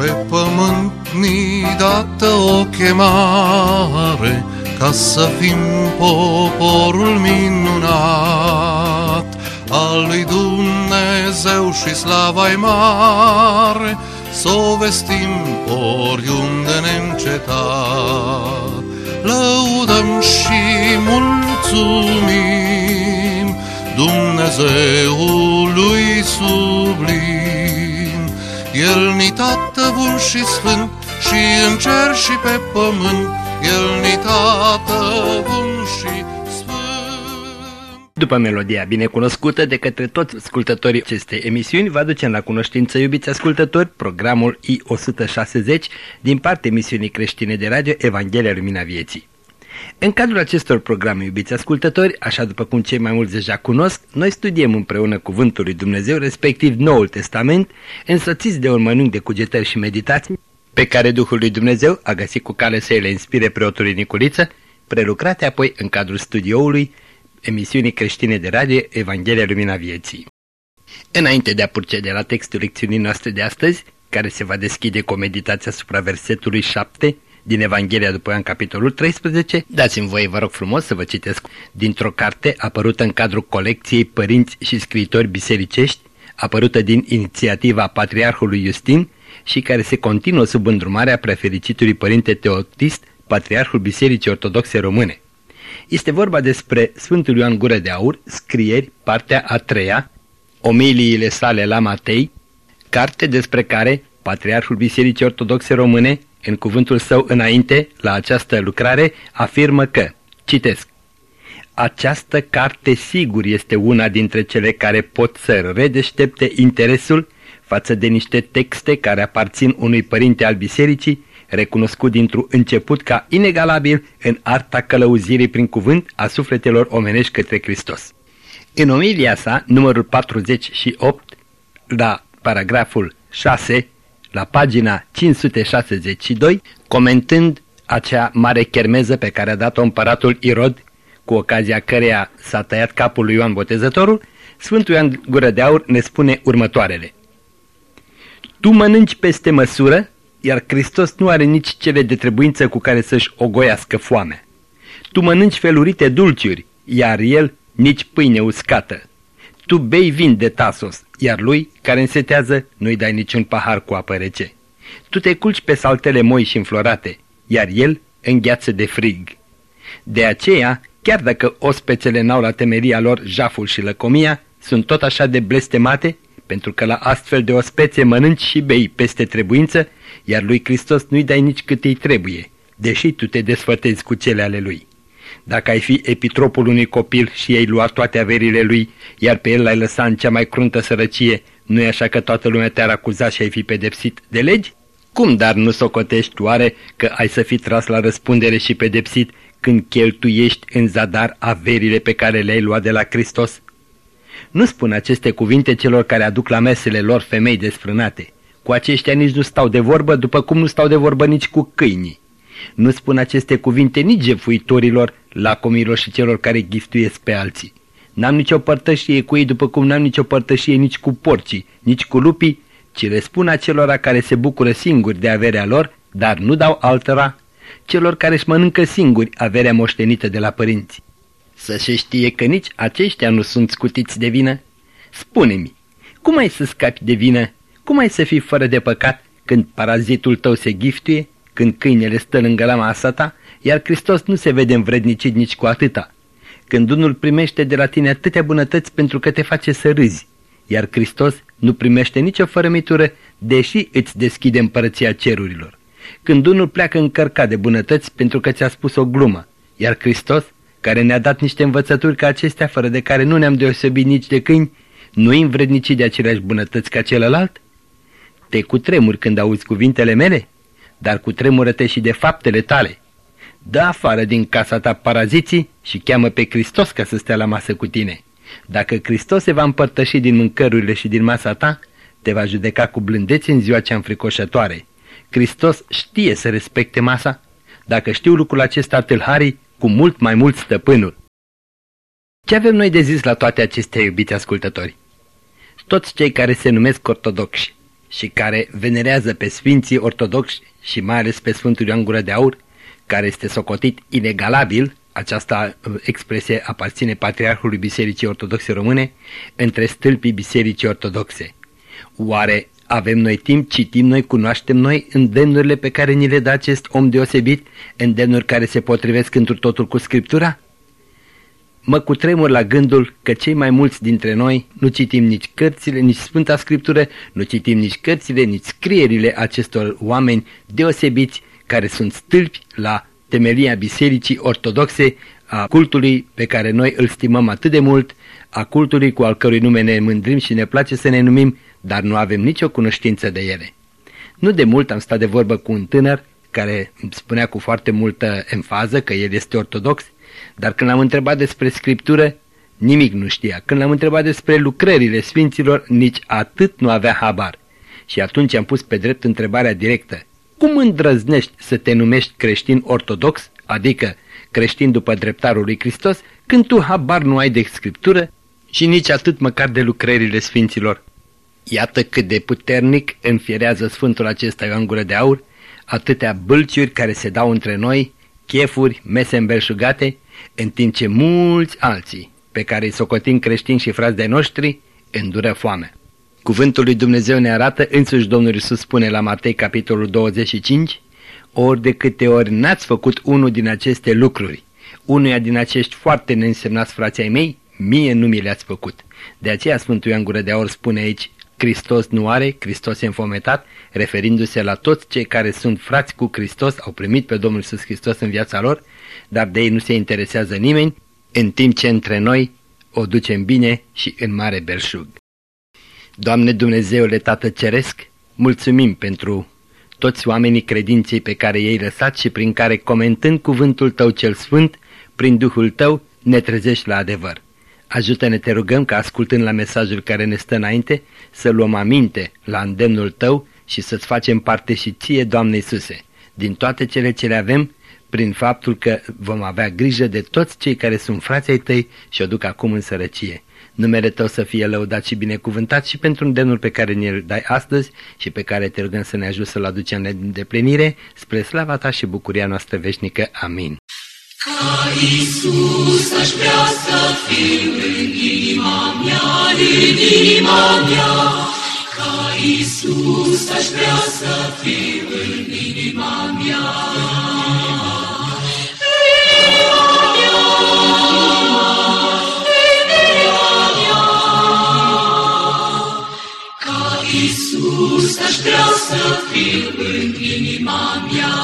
Pe pământ ni dată o chemare ca să fim poporul minunat al lui Dumnezeu și slava mare, să o vestim oriunde neîncetat. Lăudăm și mulțumim Dumnezeului sublim. El ni tată bun și sfânt și în cer și pe pământ, El ni tată bun și după melodia binecunoscută de către toți ascultătorii acestei emisiuni, vă aducem la cunoștință, iubiți ascultători, programul I-160 din partea emisiunii creștine de radio Evanghelia Lumina Vieții. În cadrul acestor programe, iubiți ascultători, așa după cum cei mai mulți deja cunosc, noi studiem împreună Cuvântul lui Dumnezeu, respectiv Noul Testament, însoțiți de un mănânc de cugetări și meditații, pe care Duhul lui Dumnezeu a găsit cu cale să le inspire preotului Niculiță, prelucrate apoi în cadrul studioului emisiunii creștine de radio Evanghelia Lumina Vieții. Înainte de a procede la textul lecțiunii noastre de astăzi, care se va deschide cu o meditație asupra versetului 7 din Evanghelia după Ioan capitolul 13, dați-mi voie, vă rog frumos, să vă citesc dintr-o carte apărută în cadrul colecției Părinți și Scriitori Bisericești, apărută din inițiativa Patriarhului Justin și care se continuă sub îndrumarea prefericitului Părinte Teotist, Patriarhul Bisericii Ortodoxe Române. Este vorba despre Sfântul Ioan Gură de Aur, scrieri, partea a treia, omiliile sale la Matei, carte despre care Patriarhul Bisericii Ortodoxe Române, în cuvântul său înainte, la această lucrare, afirmă că, citesc, această carte sigur este una dintre cele care pot să redeștepte interesul față de niște texte care aparțin unui părinte al bisericii recunoscut dintr-un început ca inegalabil în arta călăuzirii prin cuvânt a sufletelor omenești către Hristos. În omilia sa, numărul 48, la paragraful 6, la pagina 562, comentând acea mare chermeză pe care a dat-o împăratul Irod, cu ocazia căreia s-a tăiat capul lui Ioan Botezătorul, Sfântul Ioan Gură de Aur ne spune următoarele. Tu mănânci peste măsură iar Hristos nu are nici cele de trebuință cu care să-și ogoiască foamea. Tu mănânci felurite dulciuri, iar el nici pâine uscată. Tu bei vin de tasos, iar lui, care însetează, nu-i dai niciun pahar cu apă rece. Tu te culci pe saltele moi și înflorate, iar el îngheață de frig. De aceea, chiar dacă ospețele n-au la temeria lor jaful și lăcomia, sunt tot așa de blestemate, pentru că la astfel de ospețe mănânci și bei peste trebuință iar lui Hristos nu-i dai nici cât îi trebuie, deși tu te desfătezi cu cele ale lui. Dacă ai fi epitropul unui copil și ai luat toate averile lui, iar pe el l-ai lăsat în cea mai cruntă sărăcie, nu e așa că toată lumea te-ar acuza și ai fi pedepsit de legi? Cum dar nu socotești oare că ai să fi tras la răspundere și pedepsit când cheltuiești în zadar averile pe care le-ai luat de la Hristos? Nu spun aceste cuvinte celor care aduc la mesele lor femei desfrânate, cu aceștia nici nu stau de vorbă, după cum nu stau de vorbă nici cu câinii. Nu spun aceste cuvinte nici jefuitorilor, lacomilor și celor care giftuiesc pe alții. N-am nicio părtășie cu ei după cum n-am nicio părtășie nici cu porcii, nici cu lupii, ci le spun acelora care se bucură singuri de averea lor, dar nu dau altora, celor care își mănâncă singuri averea moștenită de la părinți. Să se știe că nici aceștia nu sunt scutiți de vină? Spune-mi, cum ai să scapi de vină cum ai să fii fără de păcat când parazitul tău se giftuie, când câinele stă lângă la masa ta, iar Hristos nu se vede învrednicit nici cu atâta? Când unul primește de la tine atâtea bunătăți pentru că te face să râzi, iar Hristos nu primește nicio fărămitură, deși îți deschide împărăția cerurilor. Când unul pleacă încărcat de bunătăți pentru că ți-a spus o glumă, iar Hristos, care ne-a dat niște învățături ca acestea, fără de care nu ne-am deosebit nici de câini, nu-i învrednici de aceleași bunătăți ca celălalt? Te cutremuri când auzi cuvintele mele, dar cutremură-te și de faptele tale. Dă afară din casa ta paraziții și cheamă pe Hristos ca să stea la masă cu tine. Dacă Hristos se va împărtăși din mâncărurile și din masa ta, te va judeca cu blândețe în ziua cea înfricoșătoare. Hristos știe să respecte masa. Dacă știu lucrul acesta tâlharii, cu mult mai mult stăpânul. Ce avem noi de zis la toate acestea, iubiți ascultători? Toți cei care se numesc ortodoxi și care venerează pe Sfinții Ortodoxi și mai ales pe Sfântul Ioan Gură de Aur, care este socotit inegalabil, această uh, expresie aparține Patriarhului Bisericii Ortodoxe Române, între stâlpii Bisericii Ortodoxe. Oare avem noi timp, citim noi, cunoaștem noi îndemnurile pe care ni le dă acest om deosebit, îndemnuri care se potrivesc într totul cu Scriptura? Mă cutremur la gândul că cei mai mulți dintre noi nu citim nici cărțile, nici Sfânta Scriptură, nu citim nici cărțile, nici scrierile acestor oameni deosebiți care sunt stâlpi la temelia Bisericii Ortodoxe, a cultului pe care noi îl stimăm atât de mult, a cultului cu al cărui nume ne mândrim și ne place să ne numim, dar nu avem nicio cunoștință de ele. Nu de mult am stat de vorbă cu un tânăr care îmi spunea cu foarte multă enfază că el este ortodox, dar când l-am întrebat despre scriptură, nimic nu știa. Când l-am întrebat despre lucrările sfinților, nici atât nu avea habar. Și atunci am pus pe drept întrebarea directă. Cum îndrăznești să te numești creștin ortodox, adică creștin după dreptarul lui Hristos, când tu habar nu ai de scriptură și nici atât măcar de lucrările sfinților? Iată cât de puternic înfierează Sfântul acesta Ioan Gură de Aur, atâtea bâlciuri care se dau între noi, chefuri, mese îmbelșugate, în timp ce mulți alții, pe care îi socotim creștini și frați de noștri, îndură foame. Cuvântul lui Dumnezeu ne arată, însuși Domnul Iisus spune la Matei capitolul 25, ori de câte ori n-ați făcut unul din aceste lucruri, unuia din acești foarte neînsemnați frații ai mei, mie nu mi le-ați făcut. De aceea Sfântul Ioan Gură de Aur spune aici, Hristos nu are, Hristos e înfometat, referindu-se la toți cei care sunt frați cu Hristos, au primit pe Domnul Iisus Hristos în viața lor, dar de ei nu se interesează nimeni, în timp ce între noi o ducem bine și în mare belșug. Doamne Dumnezeule Tată Ceresc, mulțumim pentru toți oamenii credinței pe care i-ai lăsat și prin care, comentând cuvântul Tău cel Sfânt, prin Duhul Tău, ne trezești la adevăr. Ajută-ne, te rugăm, ca ascultând la mesajul care ne stă înainte, să luăm aminte la îndemnul Tău și să-ți facem parte și Ție, Doamne Iisuse, din toate cele ce le avem, prin faptul că vom avea grijă de toți cei care sunt frații tăi și o duc acum în sărăcie. Numele tău să fie lăudat și binecuvântat și pentru îndemnul pe care ne-l dai astăzi și pe care te rugăm să ne ajut să-l aducem în deplinire, spre slava ta și bucuria noastră veșnică. Amin. Ca Iisus aș vrea să fiu în inima mea, în inima mea. Ca Iisus aș vrea să fiu în inima mea. Iisus, aș vrea să fiu în inima mea.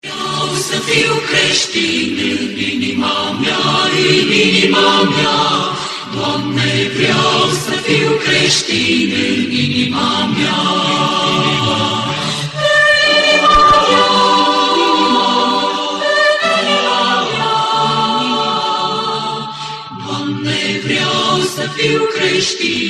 Vreau să fiu creștin în inima mea, în inima mea. Doamne, vreau să fiu creștin în inima mea. fiu creștin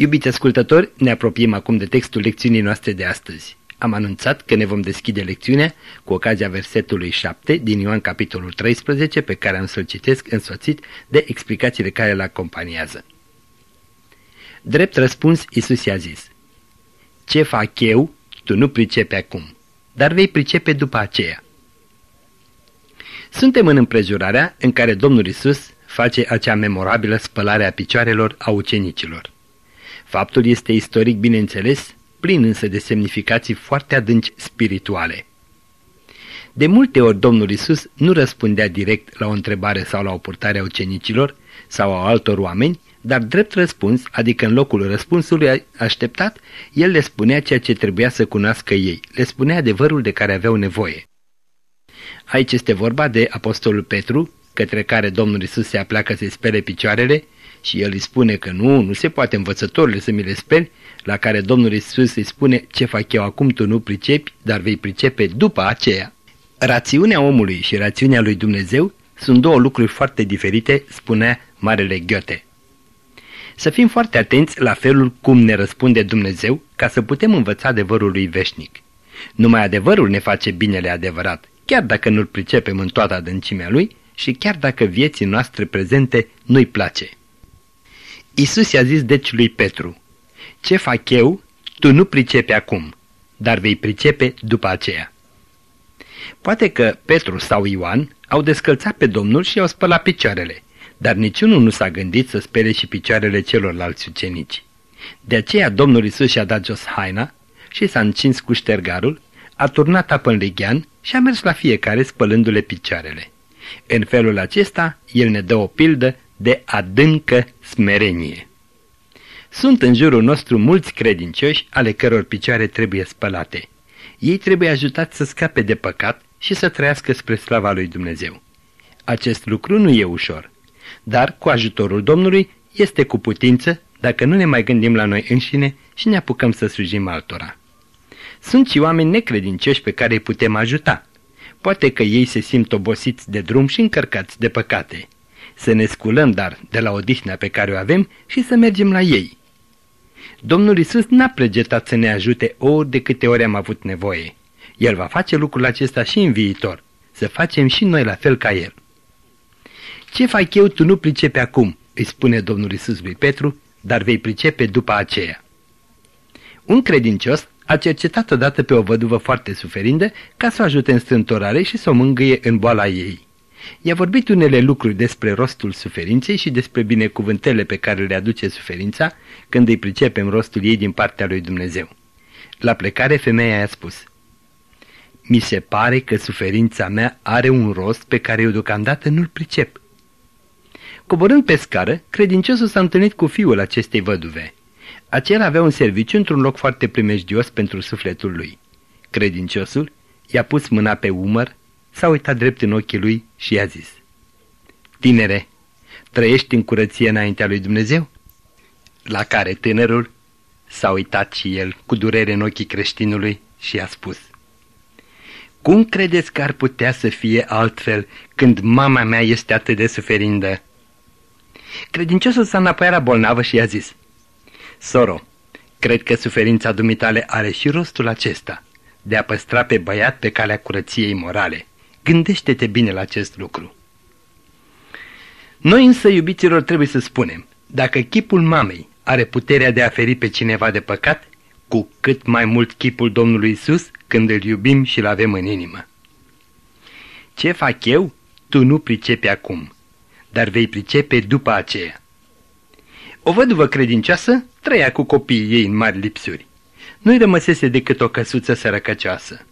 Iubiți ascultători, ne apropiem acum de textul lecțiunii noastre de astăzi. Am anunțat că ne vom deschide lecțiunea cu ocazia versetului 7 din Ioan capitolul 13 pe care am să-l citesc însoțit de explicațiile care îl acompaniază. Drept răspuns, Isus i-a zis, Ce fac eu, tu nu pricepe acum, dar vei pricepe după aceea. Suntem în împrejurarea în care Domnul Isus face acea memorabilă spălare a picioarelor a ucenicilor. Faptul este istoric, bineînțeles, plin însă de semnificații foarte adânci spirituale. De multe ori Domnul Isus nu răspundea direct la o întrebare sau la o purtare a ucenicilor sau a altor oameni, dar drept răspuns, adică în locul răspunsului așteptat, el le spunea ceea ce trebuia să cunoască ei, le spunea adevărul de care aveau nevoie. Aici este vorba de Apostolul Petru, către care Domnul Isus se apleacă să-i spere picioarele și el îi spune că nu, nu se poate învățătorile să mi le speri, la care Domnul Isus îi spune ce fac eu acum tu nu pricepi, dar vei pricepe după aceea. Rațiunea omului și rațiunea lui Dumnezeu sunt două lucruri foarte diferite, spunea Marele Ghiote. Să fim foarte atenți la felul cum ne răspunde Dumnezeu ca să putem învăța adevărul lui veșnic. Numai adevărul ne face binele adevărat, chiar dacă nu-l pricepem în toată adâncimea lui și chiar dacă vieții noastre prezente nu-i place. Isus i-a zis deci lui Petru, Ce fac eu, tu nu pricepi acum, dar vei pricepe după aceea. Poate că Petru sau Ioan au descălțat pe Domnul și i-au spălat picioarele, dar niciunul nu s-a gândit să spere și picioarele celorlalți ucenici. De aceea Domnul Isus și-a dat jos haina și s-a încins cu ștergarul, a turnat apă în lighean și a mers la fiecare spălându-le picioarele. În felul acesta, el ne dă o pildă de adâncă smerenie. Sunt în jurul nostru mulți credincioși ale căror picioare trebuie spălate. Ei trebuie ajutați să scape de păcat și să trăiască spre slava lui Dumnezeu. Acest lucru nu e ușor, dar cu ajutorul Domnului este cu putință dacă nu ne mai gândim la noi înșine și ne apucăm să slujim altora. Sunt și oameni necredincioși pe care îi putem ajuta. Poate că ei se simt obosiți de drum și încărcați de păcate. Să ne sculăm, dar, de la odihnea pe care o avem și să mergem la ei. Domnul Isus n-a pregetat să ne ajute ori de câte ori am avut nevoie. El va face lucrul acesta și în viitor, să facem și noi la fel ca El. Ce fac eu tu nu pricepi acum, îi spune Domnul Isus lui Petru, dar vei pricepe după aceea. Un credincios a cercetat odată pe o văduvă foarte suferindă ca să o ajute în strântorare și să o mângâie în boala ei. I-a vorbit unele lucruri despre rostul suferinței și despre binecuvântele pe care le aduce suferința când îi pricepem rostul ei din partea lui Dumnezeu. La plecare femeia i-a spus, Mi se pare că suferința mea are un rost pe care eu deocamdată nu-l pricep. Coborând pe scară, credinciosul s-a întâlnit cu fiul acestei văduve. Acela avea un serviciu într-un loc foarte primejdios pentru sufletul lui. Credinciosul i-a pus mâna pe umăr, s-a uitat drept în ochii lui și i-a zis Tinere, trăiești în curăție înaintea lui Dumnezeu? La care tânărul s-a uitat și el cu durere în ochii creștinului și i-a spus Cum credeți că ar putea să fie altfel când mama mea este atât de suferindă? Credinciosul s-a înapoiat la bolnavă și i-a zis Soro, cred că suferința dumitale are și rostul acesta, de a păstra pe băiat pe calea curăției morale. Gândește-te bine la acest lucru. Noi însă, iubiților, trebuie să spunem, dacă chipul mamei are puterea de a feri pe cineva de păcat, cu cât mai mult chipul Domnului Isus când îl iubim și îl avem în inimă. Ce fac eu? Tu nu pricepi acum, dar vei pricepe după aceea. O văduvă credincioasă trăia cu copiii ei în mari lipsuri. Nu-i rămăsese decât o căsuță sărăcăcioasă.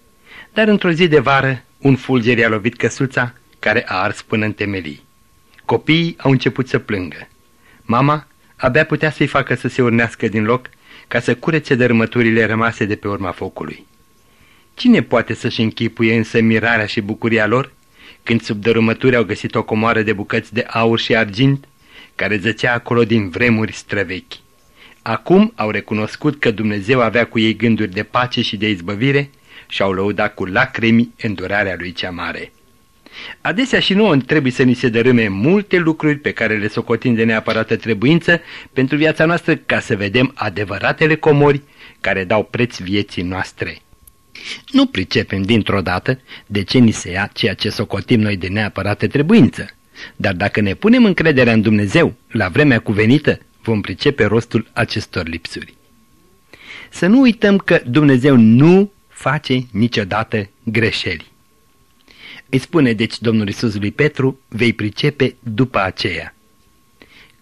Dar într-o zi de vară, un fulger i-a lovit căsuța, care a ars până în temelii. Copiii au început să plângă. Mama abia putea să-i facă să se urnească din loc ca să curețe dărâmăturile rămase de pe urma focului. Cine poate să-și închipuie însă mirarea și bucuria lor când sub dărâmături au găsit o comoară de bucăți de aur și argint care zăcea acolo din vremuri străvechi. Acum au recunoscut că Dumnezeu avea cu ei gânduri de pace și de izbăvire și au lăudat cu lacrimi îndurarea lui cea mare. Adesea și nouă trebuie să ni se dărâme multe lucruri pe care le socotim de neapărată trebuință pentru viața noastră ca să vedem adevăratele comori care dau preț vieții noastre. Nu pricepem dintr-o dată de ce ni se ia ceea ce socotim noi de neapărată trebuință, dar dacă ne punem încrederea în Dumnezeu la vremea cuvenită, vom pricepe rostul acestor lipsuri. Să nu uităm că Dumnezeu nu face niciodată greșeli. Îi spune deci Domnul Isus lui Petru, vei pricepe după aceea.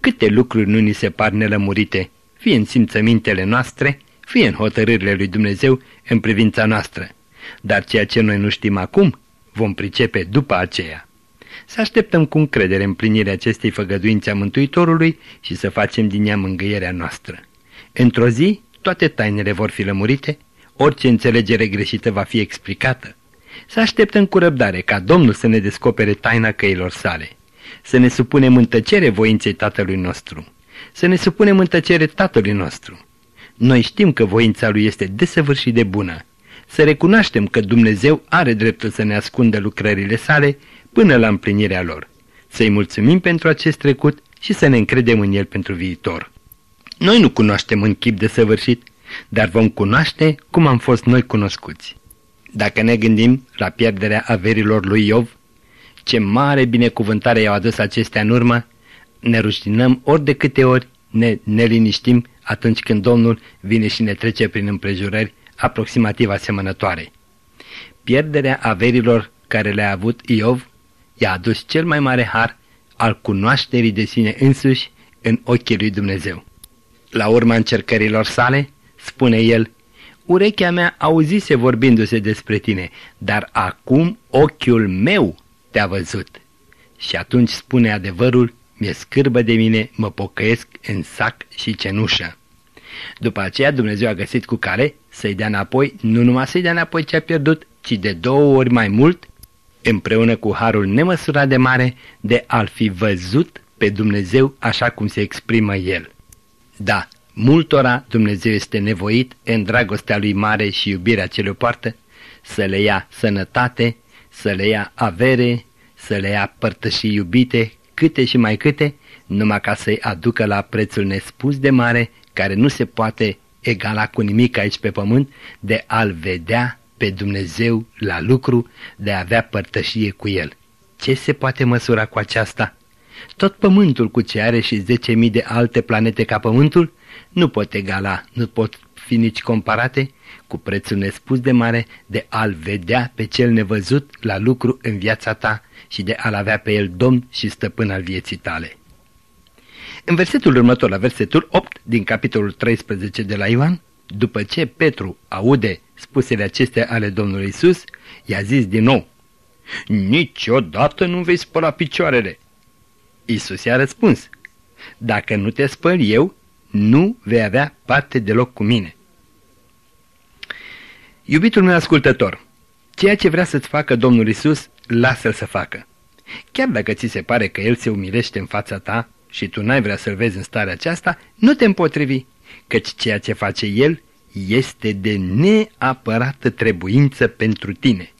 Câte lucruri nu ni se par nelămurite, fie în simțămintele noastre, fie în hotărârile lui Dumnezeu în privința noastră. Dar ceea ce noi nu știm acum, vom pricepe după aceea. Să așteptăm cu încredere împlinirea acestei făgăduințe a Mântuitorului și să facem din ea mângâierea noastră. Într-o zi, toate tainele vor fi lămurite, orice înțelegere greșită va fi explicată. Să așteptăm cu răbdare ca Domnul să ne descopere taina căilor sale. să ne supunem în tăcere voinței Tatălui nostru, să ne supunem în tăcere Tatălui nostru. Noi știm că voința Lui este desăvârșit de bună, să recunoaștem că Dumnezeu are dreptul să ne ascundă lucrările sale până la împlinirea lor, să-i mulțumim pentru acest trecut și să ne încredem în El pentru viitor. Noi nu cunoaștem în chip de săvârșit, dar vom cunoaște cum am fost noi cunoscuți. Dacă ne gândim la pierderea averilor lui Iov, ce mare binecuvântare i-au adus acestea în urmă, ne rușinăm ori de câte ori ne neliniștim atunci când Domnul vine și ne trece prin împrejurări aproximativ asemănătoare. Pierderea averilor care le-a avut Iov i-a adus cel mai mare har al cunoașterii de sine însuși în ochii lui Dumnezeu. La urma încercărilor sale, spune el, urechea mea auzise vorbindu-se despre tine, dar acum ochiul meu te-a văzut. Și atunci spune adevărul, mi-e scârbă de mine, mă pocăiesc în sac și cenușă. După aceea Dumnezeu a găsit cu care să-i dea înapoi, nu numai să-i dea înapoi ce a pierdut, ci de două ori mai mult, împreună cu harul nemăsurat de mare, de a-l fi văzut pe Dumnezeu așa cum se exprimă El. Da, multora Dumnezeu este nevoit, în dragostea lui mare și iubirea ce le poartă, să le ia sănătate, să le ia avere, să le ia părtășii iubite, câte și mai câte, numai ca să-i aducă la prețul nespus de mare, care nu se poate egala cu nimic aici pe pământ, de a-L vedea pe Dumnezeu la lucru, de a avea părtășie cu El. Ce se poate măsura cu aceasta? Tot pământul cu ce are și 10.000 de alte planete ca pământul nu pot egala, nu pot fi nici comparate cu prețul nespus de mare de a-L vedea pe cel nevăzut la lucru în viața ta și de a-L avea pe El domn și stăpân al vieții tale. În versetul următor, la versetul 8 din capitolul 13 de la Ioan, după ce Petru aude spusele acestea ale Domnului Isus, i-a zis din nou, Niciodată nu vei spăla picioarele. Isus i-a răspuns, Dacă nu te spăl eu, nu vei avea parte deloc cu mine. Iubitul meu ascultător, ceea ce vrea să-ți facă Domnul Isus, lasă-l să facă. Chiar dacă ți se pare că El se umilește în fața ta și tu n-ai vrea să-L vezi în starea aceasta, nu te împotrivi, căci ceea ce face El este de neapărată trebuință pentru tine.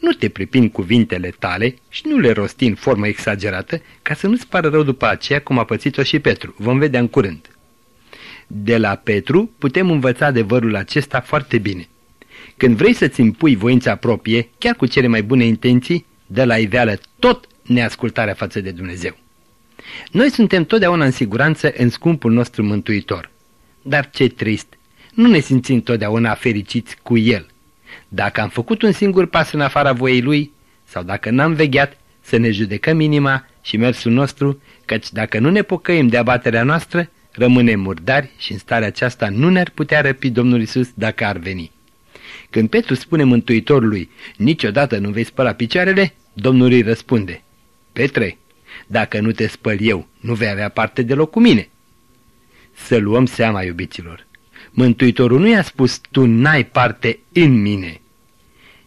Nu te pripini cuvintele tale și nu le rosti în formă exagerată ca să nu-ți pară rău după aceea cum a pățit-o și Petru. Vom vedea în curând. De la Petru putem învăța adevărul acesta foarte bine. Când vrei să-ți impui voința proprie, chiar cu cele mai bune intenții, dă la iveală tot neascultarea față de Dumnezeu. Noi suntem totdeauna în siguranță în scumpul nostru mântuitor. Dar ce trist, nu ne simțim totdeauna fericiți cu El. Dacă am făcut un singur pas în afara voiei Lui, sau dacă n-am vegheat, să ne judecăm inima și mersul nostru, căci dacă nu ne pocăim de abaterea noastră, rămânem murdari și în starea aceasta nu ne-ar putea răpi Domnul Isus dacă ar veni. Când Petru spune Mântuitorului, niciodată nu vei spăla picioarele, Domnul îi răspunde, Petre, dacă nu te spăl eu, nu vei avea parte deloc cu mine. Să luăm seama, iubiților. Mântuitorul nu i-a spus, tu n-ai parte în mine.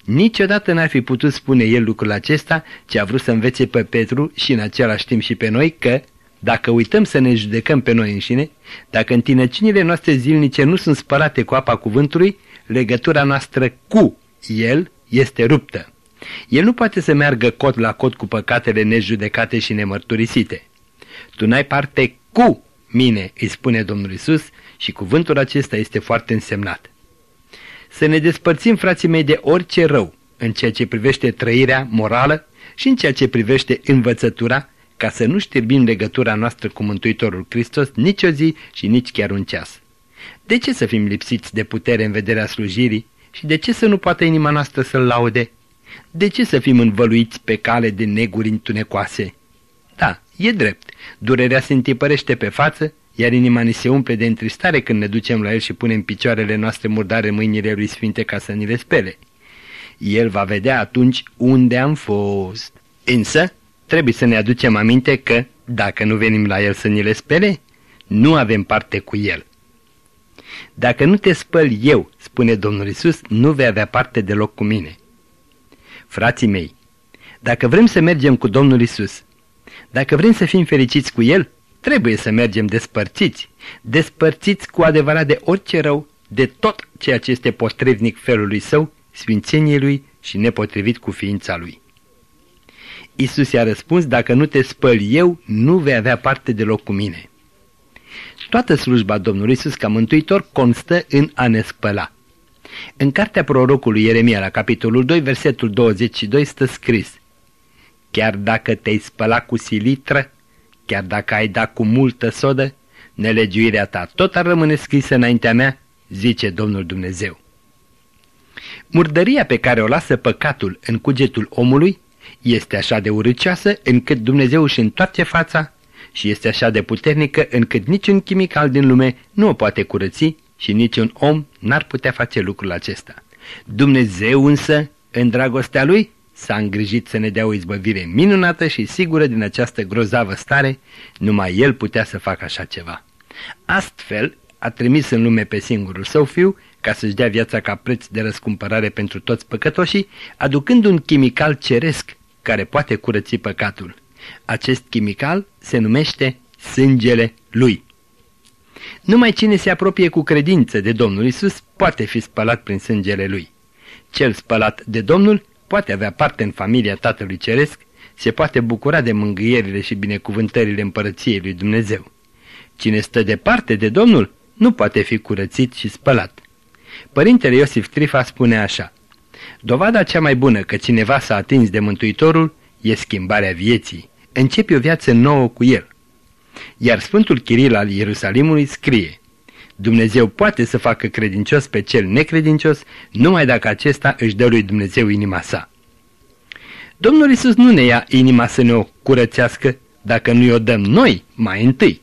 Niciodată n-ar fi putut spune el lucrul acesta, ci a vrut să învețe pe Petru și în același timp și pe noi că, dacă uităm să ne judecăm pe noi înșine, dacă întinăcinile noastre zilnice nu sunt spălate cu apa cuvântului, legătura noastră cu el este ruptă. El nu poate să meargă cot la cot cu păcatele nejudecate și nemărturisite. Tu n-ai parte cu mine, îi spune Domnul Isus, și cuvântul acesta este foarte însemnat. Să ne despărțim, frații mei, de orice rău, în ceea ce privește trăirea morală și în ceea ce privește învățătura, ca să nu știrbim legătura noastră cu Mântuitorul Hristos nici o zi și nici chiar un ceas. De ce să fim lipsiți de putere în vederea slujirii și de ce să nu poată inima noastră să-L laude? De ce să fim învăluiți pe cale de neguri întunecoase? Da, e drept, durerea se întipărește pe față, iar inima ni se umple de întristare când ne ducem la El și punem picioarele noastre murdare mâinile Lui Sfinte ca să ni le spele. El va vedea atunci unde am fost. Însă, trebuie să ne aducem aminte că, dacă nu venim la El să ni le spele, nu avem parte cu El. Dacă nu te spăl eu, spune Domnul Isus, nu vei avea parte deloc cu mine. Frații mei, dacă vrem să mergem cu Domnul Isus, Dacă vrem să fim fericiți cu El, trebuie să mergem despărțiți, despărțiți cu adevărat de orice rău, de tot ceea ce este potrivnic felului său, sfințeniei lui și nepotrivit cu ființa lui. Isus i-a răspuns, dacă nu te spăl eu, nu vei avea parte deloc cu mine. Toată slujba Domnului Isus ca mântuitor constă în a ne spăla. În cartea prorocului Ieremia, la capitolul 2, versetul 22, stă scris Chiar dacă te-ai spăla cu silitră, chiar dacă ai dat cu multă sodă, nelegiuirea ta tot ar rămâne scrisă înaintea mea, zice Domnul Dumnezeu. Murdăria pe care o lasă păcatul în cugetul omului este așa de urâcioasă încât Dumnezeu își întoarce fața și este așa de puternică încât niciun chimical din lume nu o poate curăți și niciun om n-ar putea face lucrul acesta. Dumnezeu însă, în dragostea Lui, s-a îngrijit să ne dea o izbăvire minunată și sigură din această grozavă stare, numai El putea să facă așa ceva. Astfel, a trimis în lume pe singurul său fiu ca să-și dea viața ca preț de răscumpărare pentru toți păcătoșii, aducând un chimical ceresc care poate curăți păcatul. Acest chimical se numește sângele lui. Numai cine se apropie cu credință de Domnul Isus poate fi spălat prin sângele lui. Cel spălat de Domnul poate avea parte în familia Tatălui Ceresc, se poate bucura de mângâierile și binecuvântările împărăției lui Dumnezeu. Cine stă departe de Domnul nu poate fi curățit și spălat. Părintele Iosif Trifa spune așa, Dovada cea mai bună că cineva s-a atins de Mântuitorul e schimbarea vieții. Începe o viață nouă cu el. Iar Sfântul Chiril al Ierusalimului scrie, Dumnezeu poate să facă credincios pe cel necredincios numai dacă acesta își dă lui Dumnezeu inima sa. Domnul Isus nu ne ia inima să ne o curățească dacă nu o dăm noi mai întâi.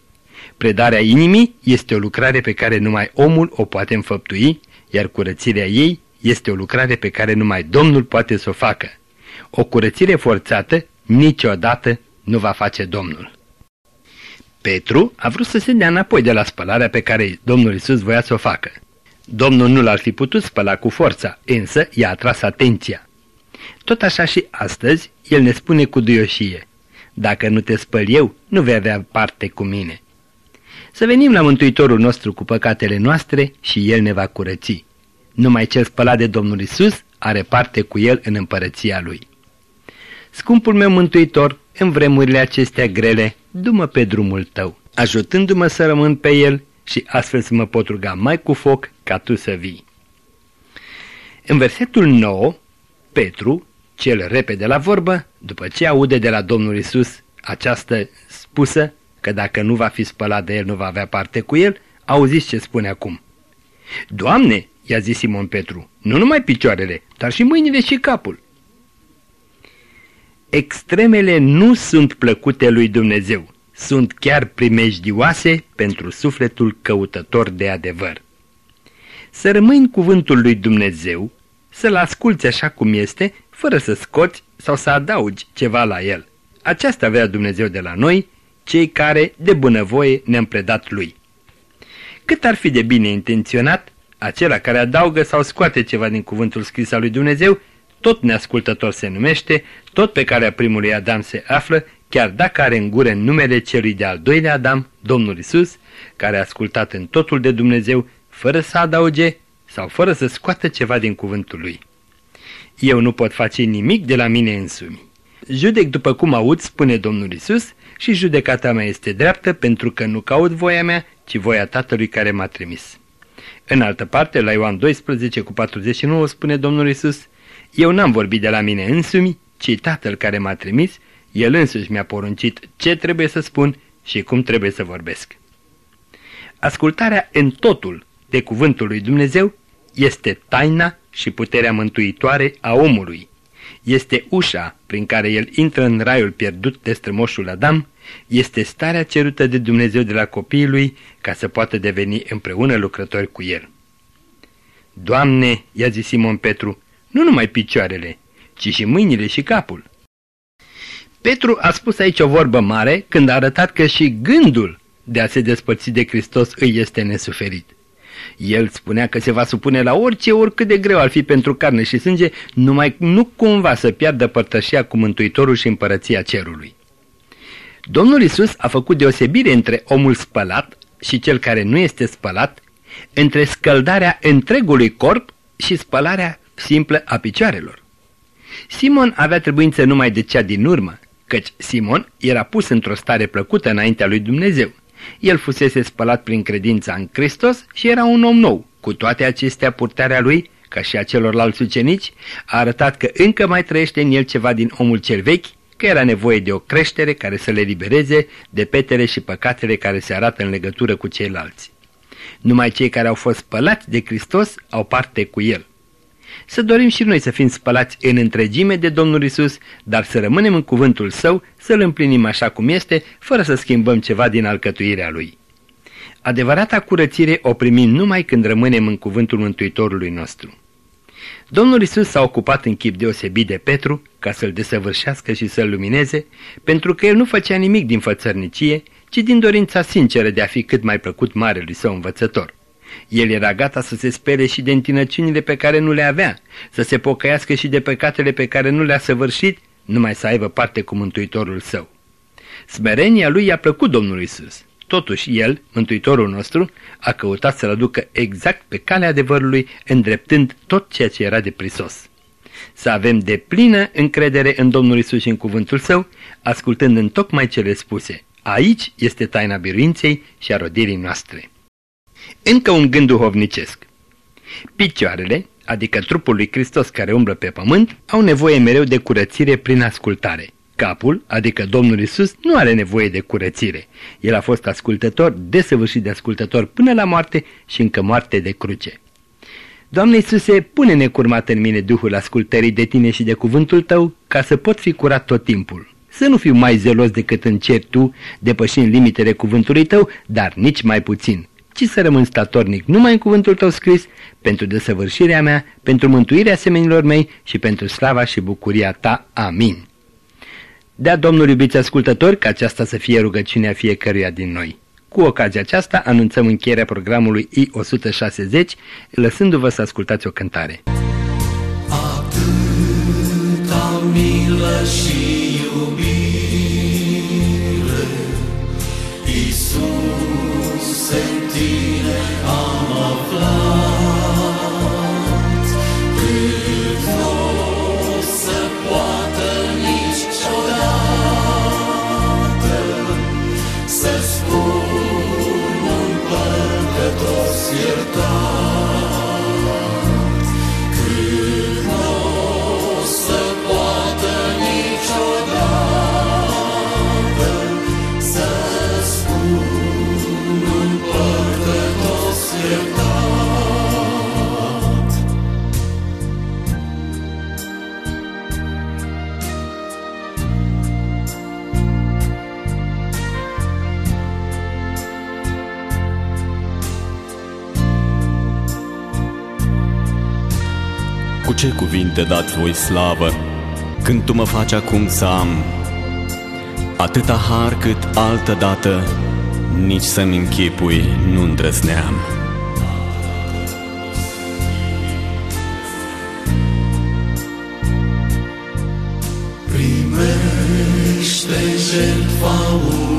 Predarea inimii este o lucrare pe care numai omul o poate înfăptui, iar curățirea ei este o lucrare pe care numai Domnul poate să o facă. O curățire forțată niciodată nu va face Domnul. Petru a vrut să se dea înapoi de la spălarea pe care Domnul Isus voia să o facă. Domnul nu l-ar fi putut spăla cu forța, însă i-a atras atenția. Tot așa și astăzi, el ne spune cu duioșie, dacă nu te spăl eu, nu vei avea parte cu mine. Să venim la Mântuitorul nostru cu păcatele noastre și El ne va curăți. Numai cel spălat de Domnul Isus are parte cu El în împărăția Lui. Scumpul meu Mântuitor, în vremurile acestea grele, du-mă pe drumul Tău, ajutându-mă să rămân pe El și astfel să mă pot ruga mai cu foc ca Tu să vii. În versetul 9, Petru, cel repede la vorbă, după ce aude de la Domnul Isus această spusă, că dacă nu va fi spălat de el nu va avea parte cu el, auziți ce spune acum. Doamne, i-a zis Simon Petru, nu numai picioarele, dar și mâinile și capul. Extremele nu sunt plăcute lui Dumnezeu, sunt chiar primejdioase pentru sufletul căutător de adevăr. Să rămâi în cuvântul lui Dumnezeu, să-l asculți așa cum este, fără să scoți sau să adaugi ceva la el. Aceasta vrea Dumnezeu de la noi, cei care de bunăvoie ne-am predat lui. Cât ar fi de bine intenționat, acela care adaugă sau scoate ceva din cuvântul scris al lui Dumnezeu, tot neascultător se numește, tot pe care a primului Adam se află, chiar dacă are în gură numele celui de-al doilea Adam, Domnul Isus, care a ascultat în totul de Dumnezeu, fără să adauge sau fără să scoată ceva din cuvântul lui. Eu nu pot face nimic de la mine însumi. Judec după cum aud, spune Domnul Isus, și judecata mea este dreaptă pentru că nu caut voia mea, ci voia Tatălui care m-a trimis. În altă parte, la Ioan 12 cu 49 spune Domnul Isus, Eu n-am vorbit de la mine însumi, ci Tatăl care m-a trimis, El însuși mi-a poruncit ce trebuie să spun și cum trebuie să vorbesc. Ascultarea în totul de cuvântul lui Dumnezeu este taina și puterea mântuitoare a omului, este ușa prin care el intră în raiul pierdut de strămoșul Adam, este starea cerută de Dumnezeu de la copiii lui ca să poată deveni împreună lucrători cu el. Doamne, i-a zis Simon Petru, nu numai picioarele, ci și mâinile și capul. Petru a spus aici o vorbă mare când a arătat că și gândul de a se despărți de Hristos îi este nesuferit. El spunea că se va supune la orice, oricât de greu ar fi pentru carne și sânge, numai nu cumva să piardă părtășia cu Mântuitorul și împărăția cerului. Domnul Isus a făcut deosebire între omul spălat și cel care nu este spălat, între scăldarea întregului corp și spălarea simplă a picioarelor. Simon avea trebuință numai de cea din urmă, căci Simon era pus într-o stare plăcută înaintea lui Dumnezeu. El fusese spălat prin credința în Hristos și era un om nou. Cu toate acestea, purtarea lui, ca și a celorlalți ucenici, a arătat că încă mai trăiește în el ceva din omul cel vechi, că era nevoie de o creștere care să le libereze de petele și păcatele care se arată în legătură cu ceilalți. Numai cei care au fost spălați de Hristos au parte cu El. Să dorim și noi să fim spălați în întregime de Domnul Isus, dar să rămânem în cuvântul Său, să-L împlinim așa cum este, fără să schimbăm ceva din alcătuirea Lui. Adevărata curățire o primim numai când rămânem în cuvântul Mântuitorului nostru. Domnul Isus s-a ocupat în chip deosebit de Petru ca să-l desăvârșească și să-l lumineze, pentru că el nu făcea nimic din fățărnicie, ci din dorința sinceră de a fi cât mai plăcut marelui său învățător. El era gata să se spere și de întinăciunile pe care nu le avea, să se pocăiască și de păcatele pe care nu le-a săvârșit, numai să aibă parte cu Mântuitorul său. Smerenia lui i-a plăcut Domnului Isus. Totuși el, Mântuitorul nostru, a căutat să-l aducă exact pe calea adevărului, îndreptând tot ceea ce era de prisos. Să avem de plină încredere în Domnul Isus și în cuvântul său, ascultând în tocmai cele spuse. Aici este taina biruinței și a rodirii noastre. Încă un gând duhovnicesc. Picioarele, adică trupul lui Hristos care umblă pe pământ, au nevoie mereu de curățire prin ascultare. Capul, adică Domnul Isus, nu are nevoie de curățire. El a fost ascultător, desăvârșit de ascultător până la moarte și încă moarte de cruce. Doamne Iisuse, pune necurmat în mine Duhul ascultării de Tine și de cuvântul Tău, ca să pot fi curat tot timpul. Să nu fiu mai zelos decât încerci Tu, depășind limitele cuvântului Tău, dar nici mai puțin, ci să rămân statornic numai în cuvântul Tău scris, pentru desăvârșirea mea, pentru mântuirea semenilor mei și pentru slava și bucuria Ta. Amin. Dea Domnul iubiți ascultători ca aceasta să fie rugăciunea fiecăruia din noi. Cu ocazia aceasta anunțăm încheierea programului I-160, lăsându-vă să ascultați o cântare. Atâta milă și dați voi slavă când tu mă faci acum să am atâta har cât altă dată nici să-mi închipui nu îndrăzneam. Primește jertfa